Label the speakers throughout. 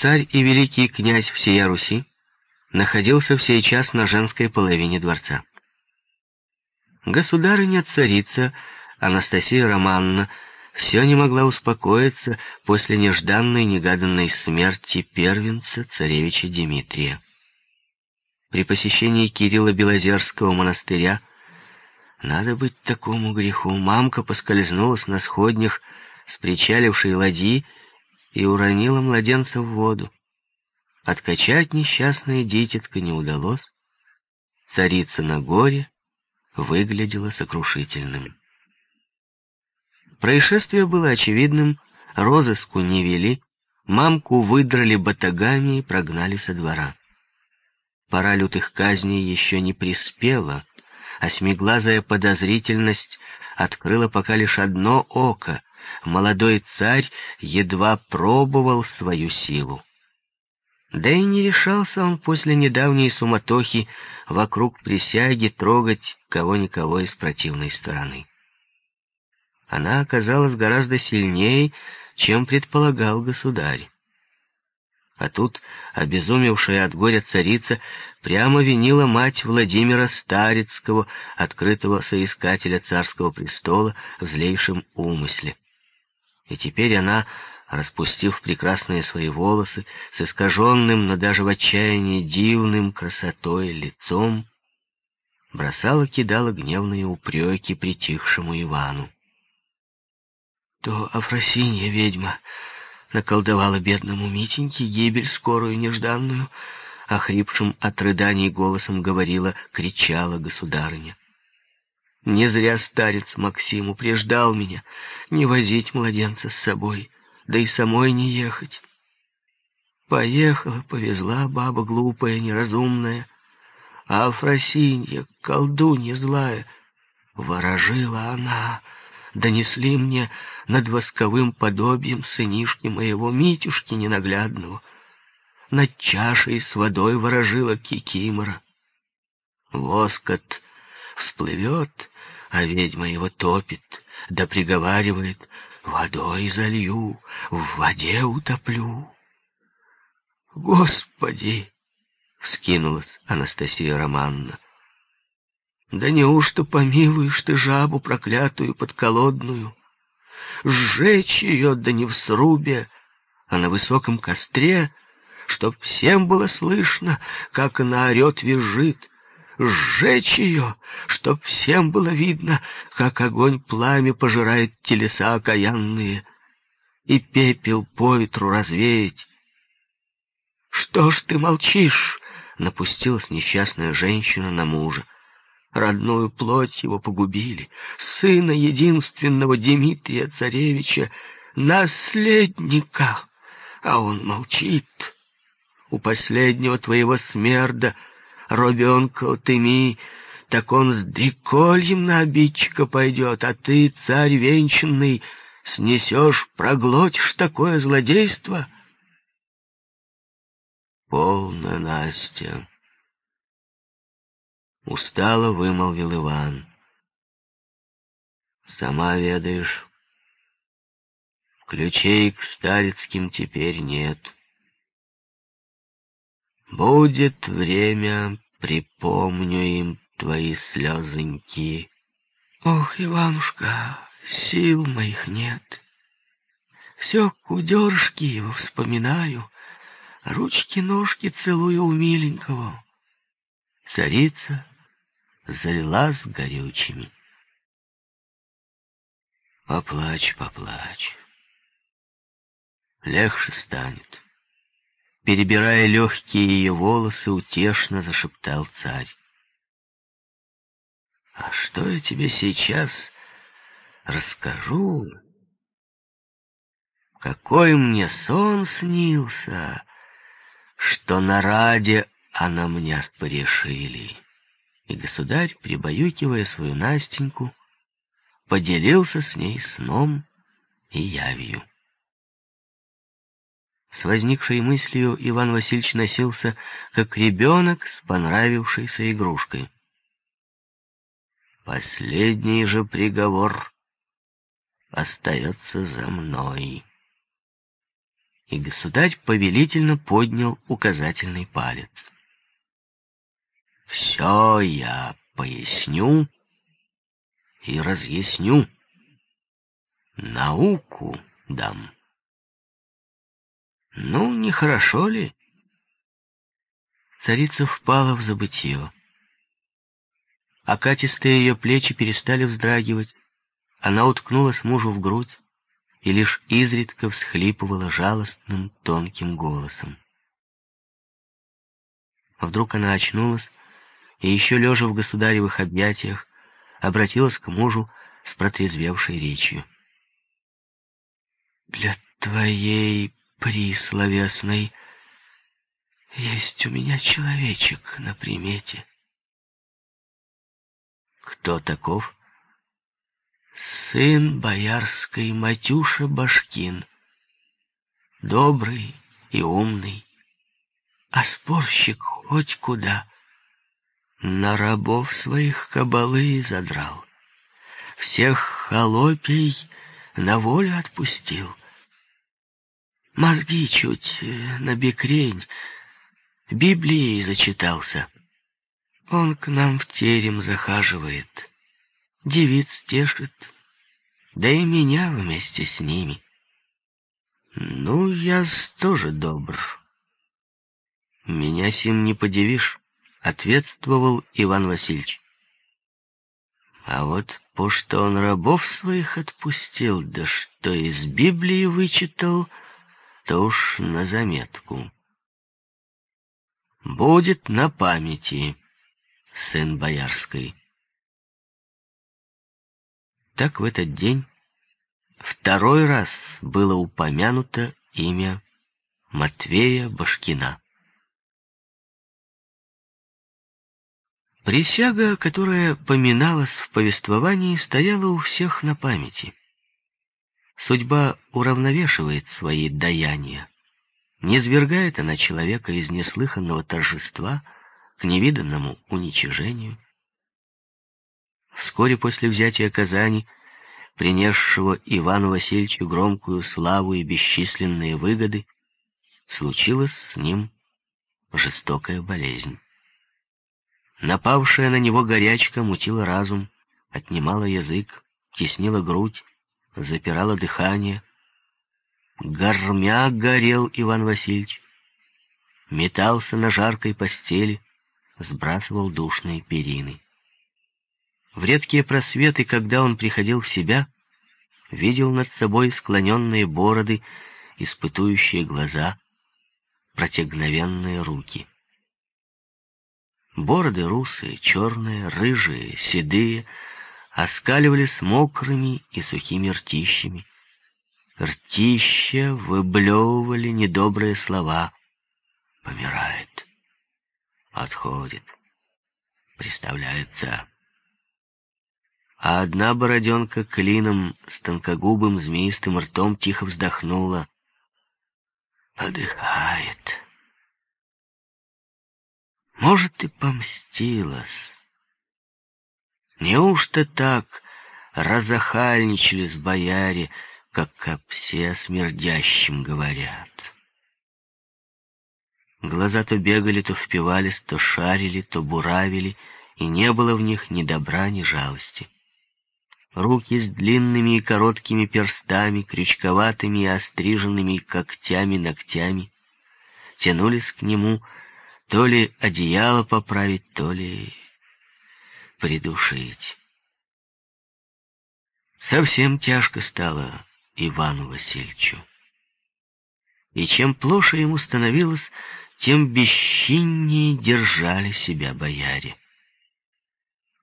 Speaker 1: царь и великий князь всея Руси находился в сей час на женской половине дворца. Государыня-царица Анастасия Романна все не могла успокоиться после нежданной негаданной смерти первенца царевича Дмитрия. При посещении Кирилла Белозерского монастыря надо быть такому греху. Мамка поскользнулась на сходнях с причалившей ладьи и уронила младенца в воду. Откачать несчастное дитятко не удалось. Царица на горе выглядела сокрушительным. Происшествие было очевидным, розыску не вели, мамку выдрали батагами и прогнали со двора. Пора лютых казней еще не приспела, а смеглазая подозрительность открыла пока лишь одно око. Молодой царь едва пробовал свою силу. Да и не решался он после недавней суматохи вокруг присяги трогать кого-никого из противной стороны. Она оказалась гораздо сильнее, чем предполагал государь. А тут обезумевшая от горя царица прямо винила мать Владимира Старицкого, открытого соискателя царского престола, в злейшем умысле. И теперь она распустив прекрасные свои волосы, с искаженным, но даже в отчаянии дивным красотой лицом, бросала-кидала гневные упреки притихшему Ивану. То Афросинья ведьма наколдовала бедному Митеньке гибель скорую нежданную, охрипшим от рыданий голосом говорила, кричала государыня. Не зря старец Максим упреждал меня не возить младенца с собой да и самой не ехать. Поехала, повезла баба глупая, неразумная, а Афросинья, колдунья злая, ворожила она, донесли мне над восковым подобием сынишки моего Митюшки ненаглядного. Над чашей с водой ворожила кикимора. Воскот всплывет, а ведьма его топит, да приговаривает — Водой залью, в воде утоплю. Господи! — вскинулась Анастасия Романна. Да неужто помилуешь ты жабу проклятую подколодную? Сжечь ее, да не в срубе, а на высоком костре, чтоб всем было слышно, как она орет, визжит — сжечь ее, чтоб всем было видно, как огонь пламя пожирает телеса окаянные, и пепел по ветру развеять. «Что ж ты молчишь?» — напустилась несчастная женщина на мужа. Родную плоть его погубили, сына единственного Дмитрия Царевича, наследника, а он молчит. У последнего твоего смерда Робенка отыми, так он с дрекольем на обидчика пойдет, а ты, царь венчанный, снесешь, проглотишь такое злодейство? Полно, Настя. Устало вымолвил Иван. Сама ведаешь, ключей к старецким теперь нет. — Будет время, припомню им твои слезоньки. Ох, Иванушка, сил моих нет. Все кудершки его вспоминаю, ручки-ножки целую у миленького. Царица залилась горючими. Поплачь, поплачь. Легче станет перебирая легкие ее волосы, утешно зашептал царь. «А что я тебе сейчас расскажу? Какой мне сон снился, что на раде она мне порешили!» И государь, прибаюкивая свою Настеньку, поделился с ней сном и явью. С возникшей мыслью Иван Васильевич носился, как ребенок с понравившейся игрушкой. Последний же приговор остается за мной. и государь повелительно поднял указательный палец. «Все я поясню и разъясню. Науку дам». «Ну, нехорошо ли?» Царица впала в забытье. Окатистые ее плечи перестали вздрагивать. Она уткнулась мужу в грудь и лишь изредка всхлипывала жалостным тонким голосом. Вдруг она очнулась и еще лежа в государевых объятиях обратилась к мужу с протрезвевшей речью. «Для твоей присловесной есть у меня человечек на примете». «Кто таков?» сын боярской Матюша Башкин, добрый и умный, а спорщик хоть куда, на рабов своих кабалы задрал, всех холопий на волю отпустил, мозги чуть э, на бекрень, Библией зачитался. Он к нам в терем захаживает, девиц тешит, да и меня вместе с ними. Ну, я тоже добр. Меня сим не подивишь, ответствовал Иван Васильевич. А вот по что он рабов своих отпустил, да что из Библии вычитал, то уж на заметку. Будет на памяти, сын боярской. Так в этот день второй раз было упомянуто имя Матвея Башкина. Присяга, которая поминалась в повествовании, стояла у всех на памяти. Судьба уравновешивает свои даяния. Не свергает она человека из неслыханного торжества к невиданному уничижению. Вскоре после взятия Казани, принесшего Ивану Васильевичу громкую славу и бесчисленные выгоды, случилась с ним жестокая болезнь. Напавшая на него горячка мутила разум, отнимала язык, теснила грудь, запирала дыхание. Гормя горел Иван Васильевич, метался на жаркой постели, сбрасывал душные перины. В редкие просветы, когда он приходил в себя, видел над собой склоненные бороды, испытующие глаза, протягновенные руки. Бороды русые, черные, рыжие, седые, оскаливались мокрыми и сухими ртищами. Ртища выблевывали недобрые слова. Помирает, отходит, представляется а одна бороденка клином с тонкогубым змеистым ртом тихо вздохнула. Подыхает. Может, и помстилась. Неужто так разохальничали с бояре, как о псе смердящим говорят? Глаза то бегали, то впивались, то шарили, то буравили, и не было в них ни добра, ни жалости. Руки с длинными и короткими перстами, крючковатыми и остриженными когтями-ногтями тянулись к нему то ли одеяло поправить, то ли придушить. Совсем тяжко стало Ивану Васильевичу. И чем плоше ему становилось, тем бесчиннее держали себя бояре.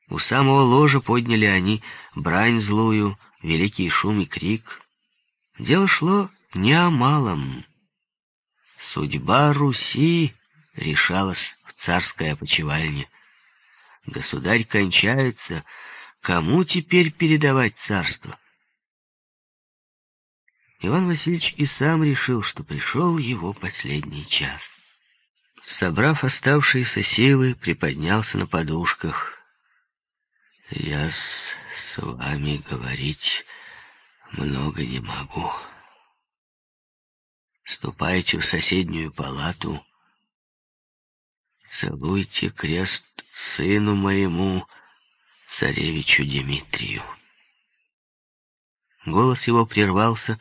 Speaker 1: У самого ложа подняли они брань злую, великий шум и крик. Дело шло не о малом. Судьба Руси решалась в царской опочивальне. Государь кончается, кому теперь передавать царство? Иван Васильевич и сам решил, что пришел его последний час. Собрав оставшиеся силы, приподнялся на подушках. Я с вами говорить много не могу. Ступайте в соседнюю палату, целуйте крест сыну моему, царевичу Дмитрию. Голос его прервался,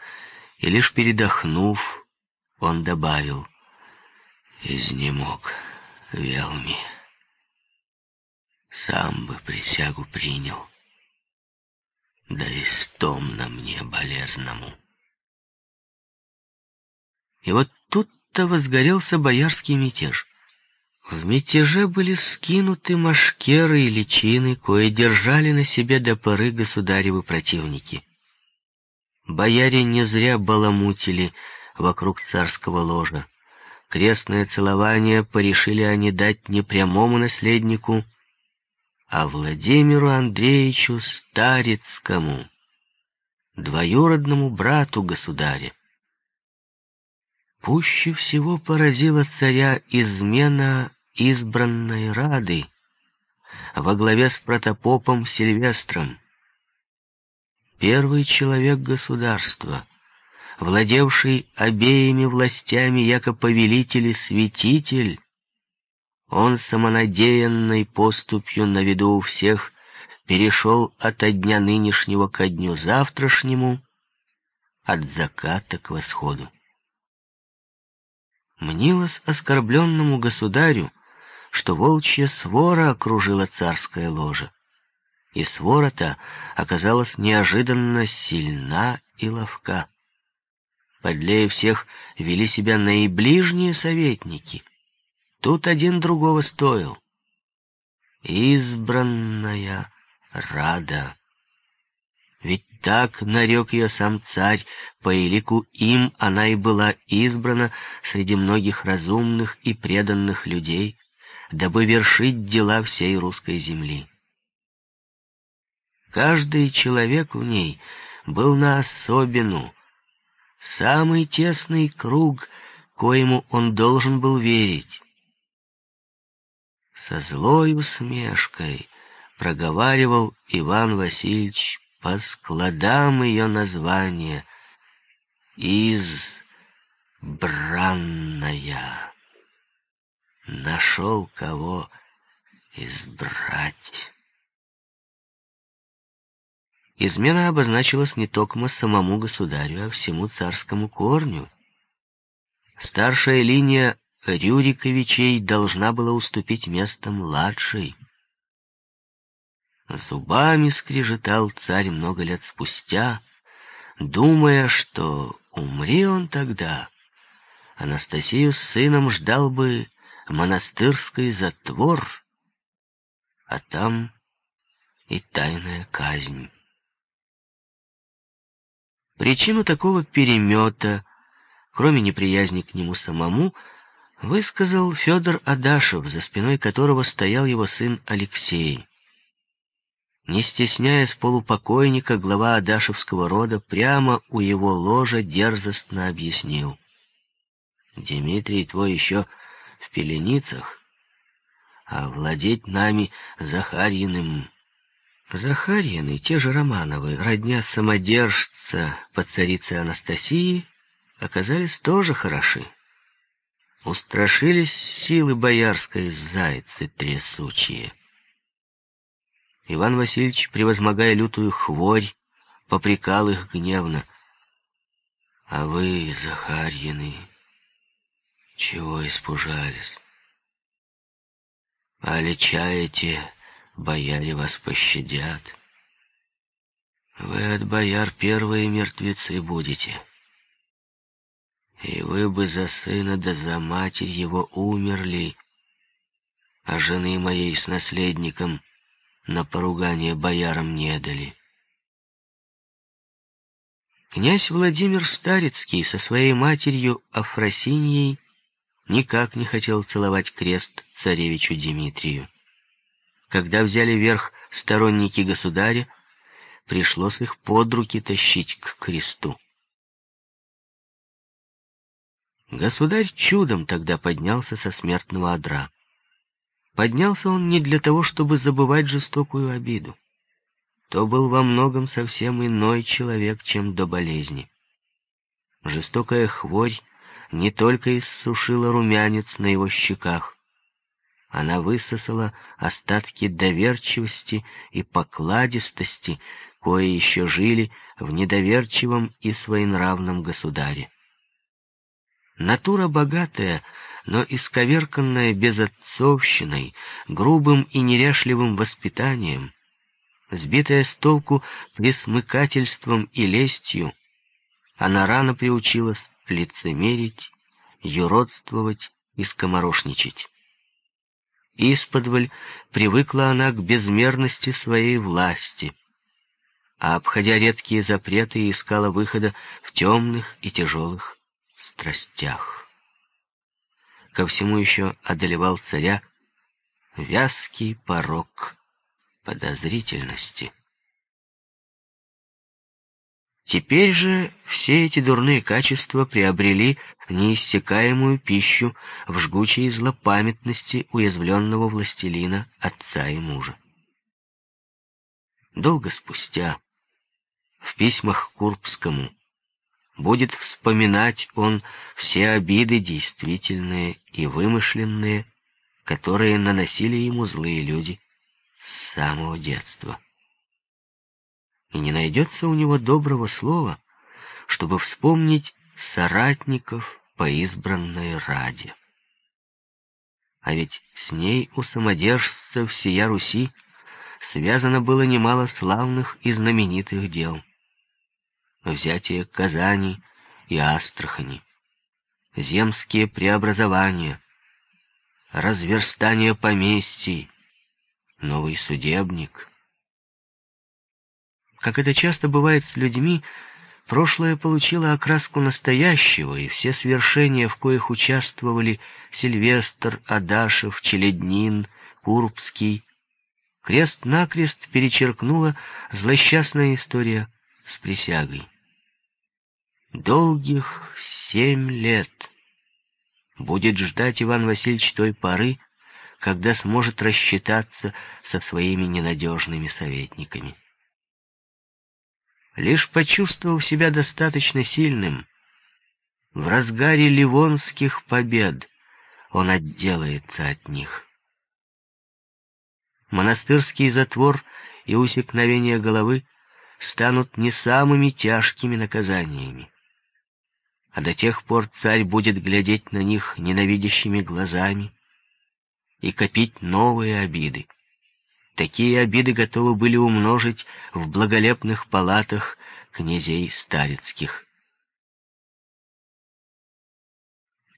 Speaker 1: и лишь передохнув, он добавил «Изнемог, Велми, сам бы присягу принял, да и стомно мне болезному». И вот тут-то возгорелся боярский мятеж. В мятеже были скинуты машкеры и личины, кое держали на себе до поры государевы противники. Бояре не зря баламутили вокруг царского ложа. Крестное целование порешили они дать не прямому наследнику, а Владимиру Андреевичу Старицкому, двоюродному брату государя. Пуще всего поразила царя измена избранной Рады во главе с протопопом Сильвестром. Первый человек государства, владевший обеими властями, яко повелитель и святитель, он самонадеянной поступью на виду у всех перешел от дня нынешнего ко дню завтрашнему, от заката к восходу мнилось оскорбленному государю, что волчья свора окружила царское ложе. И свора-то оказалась неожиданно сильна и ловка. Подлее всех вели себя наиближние советники. Тут один другого стоил. Избранная рада. Ведь так нарек ее сам царь, по элику им она и была избрана среди многих разумных и преданных людей, дабы вершить дела всей русской земли. Каждый человек в ней был на особину, самый тесный круг, коему он должен был верить. Со злой усмешкой проговаривал Иван Васильевич по складам ее названия «Избранная». Нашел кого избрать. Измена обозначилась не только самому государю, а всему царскому корню. Старшая линия Рюриковичей должна была уступить место младшей. Зубами скрежетал царь много лет спустя, думая, что умри он тогда, Анастасию с сыном ждал бы монастырский затвор, а там и тайная казнь. Причину такого перемета, кроме неприязни к нему самому, высказал Федор Адашев, за спиной которого стоял его сын Алексей. Не стесняясь полупокойника, глава Адашевского рода прямо у его ложа дерзостно объяснил. «Дмитрий твой еще в пеленицах, а владеть нами Захарьиным...» Захарьины, те же Романовы, родня самодержца под царицей Анастасии, оказались тоже хороши. Устрашились силы боярской зайцы трясучие. Иван Васильевич, превозмогая лютую хворь, попрекал их гневно. «А вы, Захарьины, чего испужались? А лечаете, бояре вас пощадят. Вы от бояр первые мертвецы будете. И вы бы за сына да за матерь его умерли, а жены моей с наследником — на поругание боярам не дали. Князь Владимир Старицкий со своей матерью Афросиньей никак не хотел целовать крест царевичу Дмитрию. Когда взяли верх сторонники государя, пришлось их под руки тащить к кресту. Государь чудом тогда поднялся со смертного одра. Поднялся он не для того, чтобы забывать жестокую обиду. То был во многом совсем иной человек, чем до болезни. Жестокая хворь не только иссушила румянец на его щеках, она высосала остатки доверчивости и покладистости, кои еще жили в недоверчивом и своенравном государе. Натура богатая, но исковерканная безотцовщиной, грубым и неряшливым воспитанием, сбитая с толку присмыкательством и лестью, она рано приучилась лицемерить, юродствовать и скоморошничать. Исподволь привыкла она к безмерности своей власти, а, обходя редкие запреты, искала выхода в темных и тяжелых страстях. Ко всему еще одолевал царя вязкий порог подозрительности. Теперь же все эти дурные качества приобрели неиссякаемую пищу в жгучей злопамятности уязвленного властелина, отца и мужа. Долго спустя, в письмах Курбскому, будет вспоминать он все обиды действительные и вымышленные, которые наносили ему злые люди с самого детства и не найдется у него доброго слова, чтобы вспомнить соратников по избранной раде. А ведь с ней у самодержцев всея Руси связано было немало славных и знаменитых дел. Взятие Казани и Астрахани, земские преобразования, разверстание поместий, новый судебник — как это часто бывает с людьми, прошлое получило окраску настоящего, и все свершения, в коих участвовали Сильвестр, Адашев, Челеднин, Курбский, крест-накрест перечеркнула злосчастная история с присягой. Долгих семь лет будет ждать Иван Васильевич той поры, когда сможет рассчитаться со своими ненадежными советниками. Лишь почувствовав себя достаточно сильным, в разгаре ливонских побед он отделается от них. Монастырский затвор и усекновение головы станут не самыми тяжкими наказаниями. А до тех пор царь будет глядеть на них ненавидящими глазами и копить новые обиды. Такие обиды готовы были умножить в благолепных палатах князей старецких.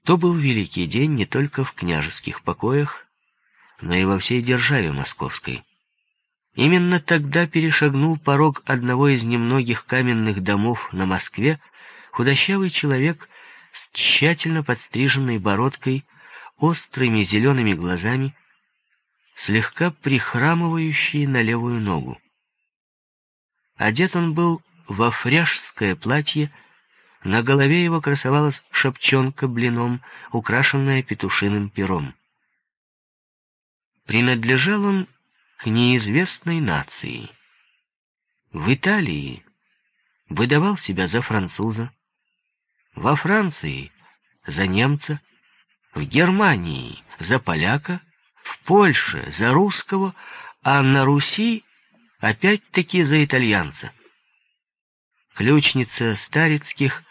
Speaker 1: То был великий день не только в княжеских покоях, но и во всей державе московской. Именно тогда перешагнул порог одного из немногих каменных домов на Москве худощавый человек с тщательно подстриженной бородкой, острыми зелеными глазами слегка прихрамывающий на левую ногу. Одет он был во фряжское платье, на голове его красовалась шапчонка блином, украшенная петушиным пером. Принадлежал он к неизвестной нации. В Италии выдавал себя за француза, во Франции — за немца, в Германии — за поляка, Польше за русского, а на Руси опять-таки за итальянца. Ключница Старицких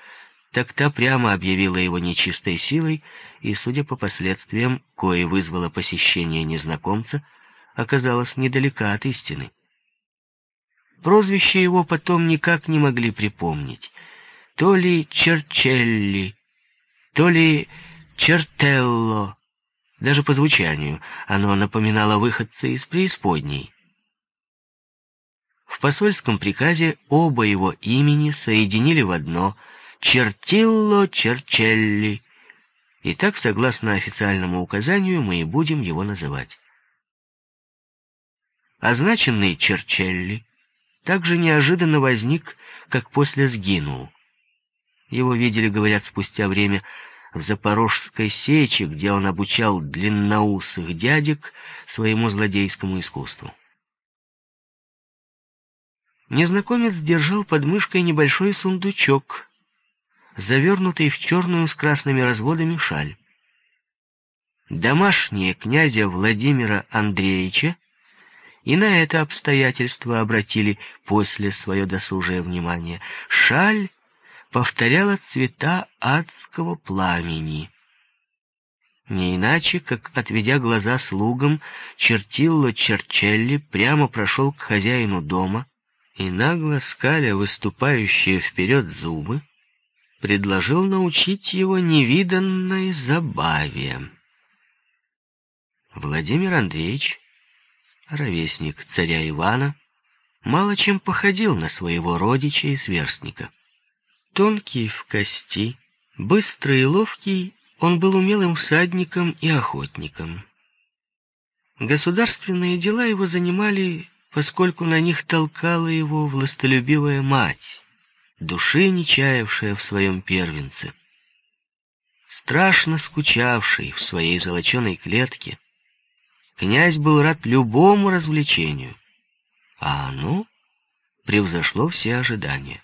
Speaker 1: так-то прямо объявила его нечистой силой, и, судя по последствиям, кое вызвало посещение незнакомца, оказалось недалека от истины. Прозвище его потом никак не могли припомнить. То ли Черчелли, то ли Чертелло, даже по звучанию оно напоминало выходца из преисподней. В посольском приказе оба его имени соединили в одно «Чертилло Черчелли», и так, согласно официальному указанию, мы и будем его называть. Означенный Черчелли также неожиданно возник, как после сгинул. Его видели, говорят, спустя время в Запорожской сечи, где он обучал длинноусых дядек своему злодейскому искусству. Незнакомец держал под мышкой небольшой сундучок, завернутый в черную с красными разводами шаль. Домашние князя Владимира Андреевича и на это обстоятельство обратили после свое досужее внимание. Шаль повторяла цвета адского пламени. Не иначе, как, отведя глаза слугам, Чертилло Черчелли прямо прошел к хозяину дома и, нагло скаля выступающие вперед зубы, предложил научить его невиданной забаве. Владимир Андреевич, ровесник царя Ивана, мало чем походил на своего родича и сверстника. Тонкий в кости, быстрый и ловкий, он был умелым всадником и охотником. Государственные дела его занимали, поскольку на них толкала его властолюбивая мать, души не чаявшая в своем первенце. Страшно скучавший в своей золоченой клетке, князь был рад любому развлечению, а оно превзошло все ожидания.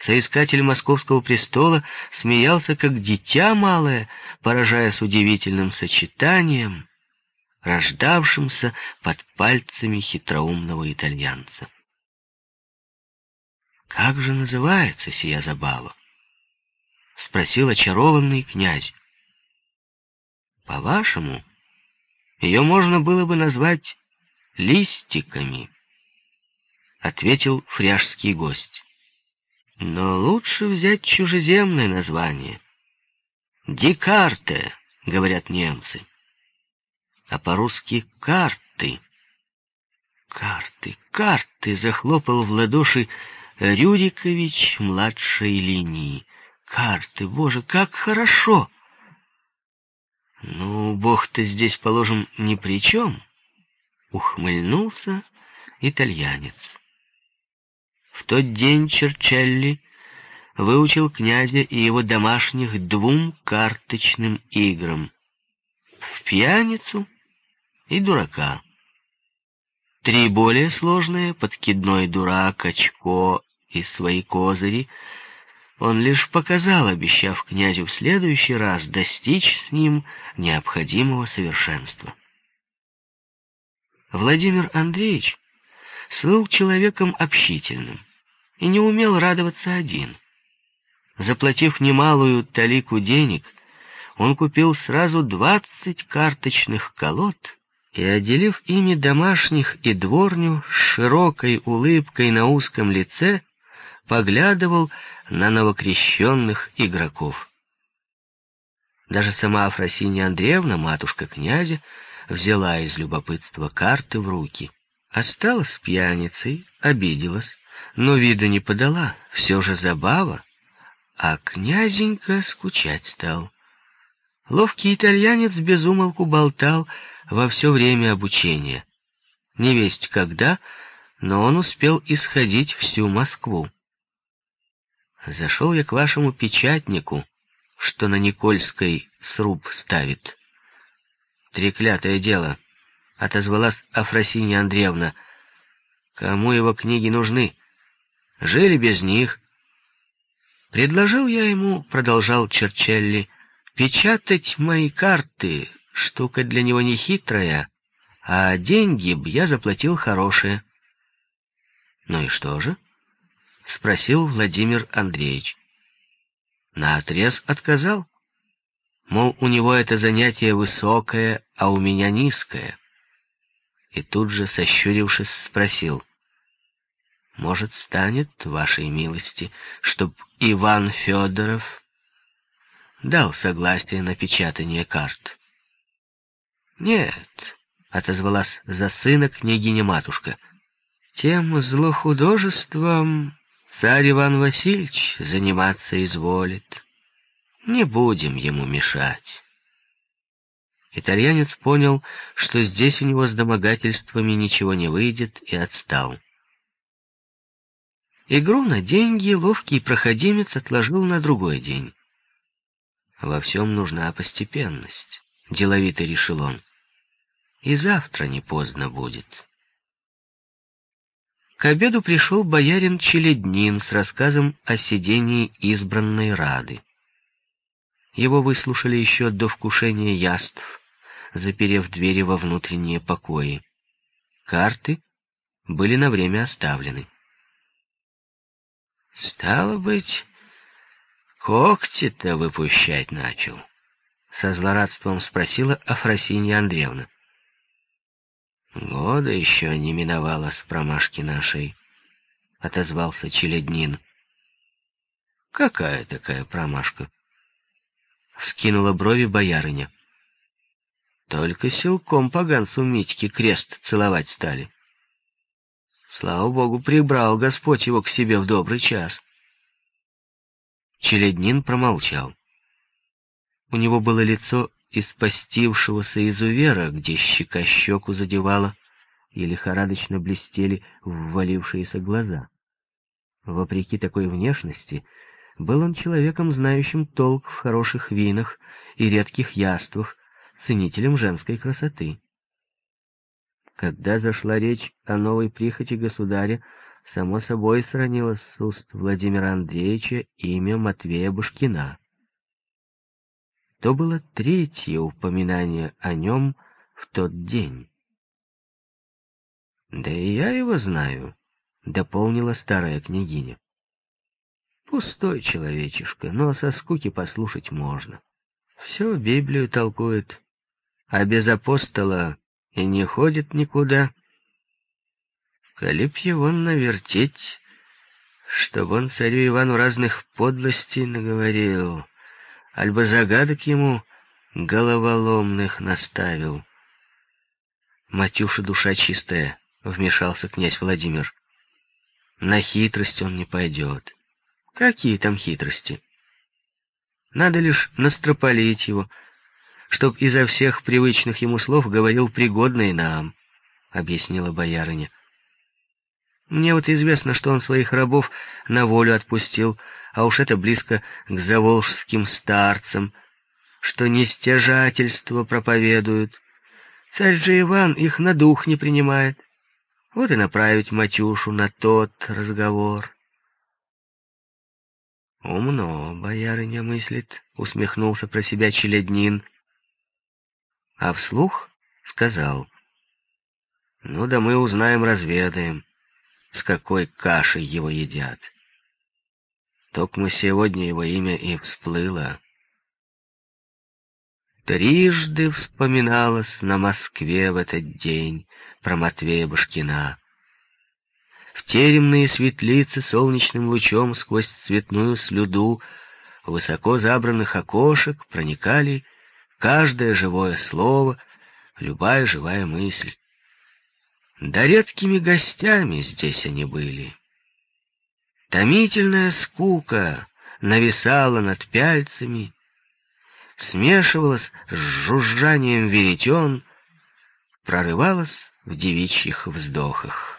Speaker 1: Соискатель московского престола смеялся, как дитя малое, поражаясь удивительным сочетанием, рождавшимся под пальцами хитроумного итальянца. «Как же называется сия забава?» — спросил очарованный князь. «По-вашему, ее можно было бы назвать листиками», — ответил фряжский гость. «Но лучше взять чужеземное название. Дикарте, — говорят немцы, а по-русски карты». «Карты, карты!» — захлопал в ладоши Рюрикович младшей линии. Карты, боже, как хорошо! Ну, бог-то здесь, положим, ни при чем. Ухмыльнулся итальянец. В тот день Черчелли выучил князя и его домашних двум карточным играм. В пьяницу и дурака. Три более сложные — подкидной дурак, очко и свои козыри, он лишь показал, обещав князю в следующий раз достичь с ним необходимого совершенства. Владимир Андреевич был человеком общительным и не умел радоваться один. Заплатив немалую талику денег, он купил сразу двадцать карточных колод и, отделив ими домашних и дворню, широкой улыбкой на узком лице, поглядывал на новокрещенных игроков. Даже сама Афросинья Андреевна, матушка князя, взяла из любопытства карты в руки. Осталась пьяницей, обиделась, но вида не подала, все же забава, а князенька скучать стал. Ловкий итальянец безумолку болтал во все время обучения. Не весть когда, но он успел исходить всю Москву. Зашел я к вашему печатнику, что на Никольской сруб ставит. Треклятое дело, — отозвалась Афросинья Андреевна. Кому его книги нужны? Жили без них. Предложил я ему, — продолжал Черчелли, — печатать мои карты, штука для него не хитрая, а деньги б я заплатил хорошие. Ну и что же? —— спросил Владимир Андреевич. Наотрез отказал. Мол, у него это занятие высокое, а у меня низкое. И тут же, сощурившись, спросил. Может, станет, вашей милости, чтоб Иван Федоров дал согласие на печатание карт? Нет, — отозвалась за сына княгиня-матушка, — тем злохудожеством Царь Иван Васильевич заниматься изволит. Не будем ему мешать. Итальянец понял, что здесь у него с домогательствами ничего не выйдет, и отстал. Игру на деньги ловкий проходимец отложил на другой день. Во всем нужна постепенность, — деловито решил он. И завтра не поздно будет. К обеду пришел боярин Челеднин с рассказом о сидении избранной Рады. Его выслушали еще до вкушения яств, заперев двери во внутренние покои. Карты были на время оставлены. «Стало быть, когти-то выпущать начал?» — со злорадством спросила Афросинья Андреевна. «Года еще не миновало с промашки нашей», — отозвался Челеднин. «Какая такая промашка?» — вскинула брови боярыня. «Только силком поганцу Митьке крест целовать стали. Слава богу, прибрал Господь его к себе в добрый час». Челеднин промолчал. У него было лицо из постившегося изувера, где щека щеку задевала, и лихорадочно блестели ввалившиеся глаза. Вопреки такой внешности, был он человеком, знающим толк в хороших винах и редких яствах, ценителем женской красоты. Когда зашла речь о новой прихоти государя, само собой сранилось с уст Владимира Андреевича имя Матвея Бушкина то было третье упоминание о нем в тот день. «Да и я его знаю», — дополнила старая княгиня. «Пустой человечишка, но со скуки послушать можно. Все Библию толкует, а без апостола и не ходит никуда. Коли б его навертеть, чтобы он царю Ивану разных подлостей наговорил, альбо загадок ему головоломных наставил. Матюша душа чистая, — вмешался князь Владимир. На хитрость он не пойдет. Какие там хитрости? Надо лишь настропалить его, чтоб изо всех привычных ему слов говорил пригодные нам, — объяснила боярыня. Мне вот известно, что он своих рабов на волю отпустил, а уж это близко к заволжским старцам, что нестяжательство проповедуют. Царь же Иван их на дух не принимает. Вот и направить Матюшу на тот разговор. «Умно, боярыня мыслит», — усмехнулся про себя Челяднин. А вслух сказал, «Ну да мы узнаем, разведаем, с какой кашей его едят». Только сегодня его имя и всплыло. Трижды вспоминалось на Москве в этот день про Матвея Башкина. В теремные светлицы солнечным лучом сквозь цветную слюду высоко забранных окошек проникали каждое живое слово, любая живая мысль. Да редкими гостями здесь они были. Томительная скука нависала над пяльцами, смешивалась с жужжанием веретен, прорывалась в девичьих вздохах.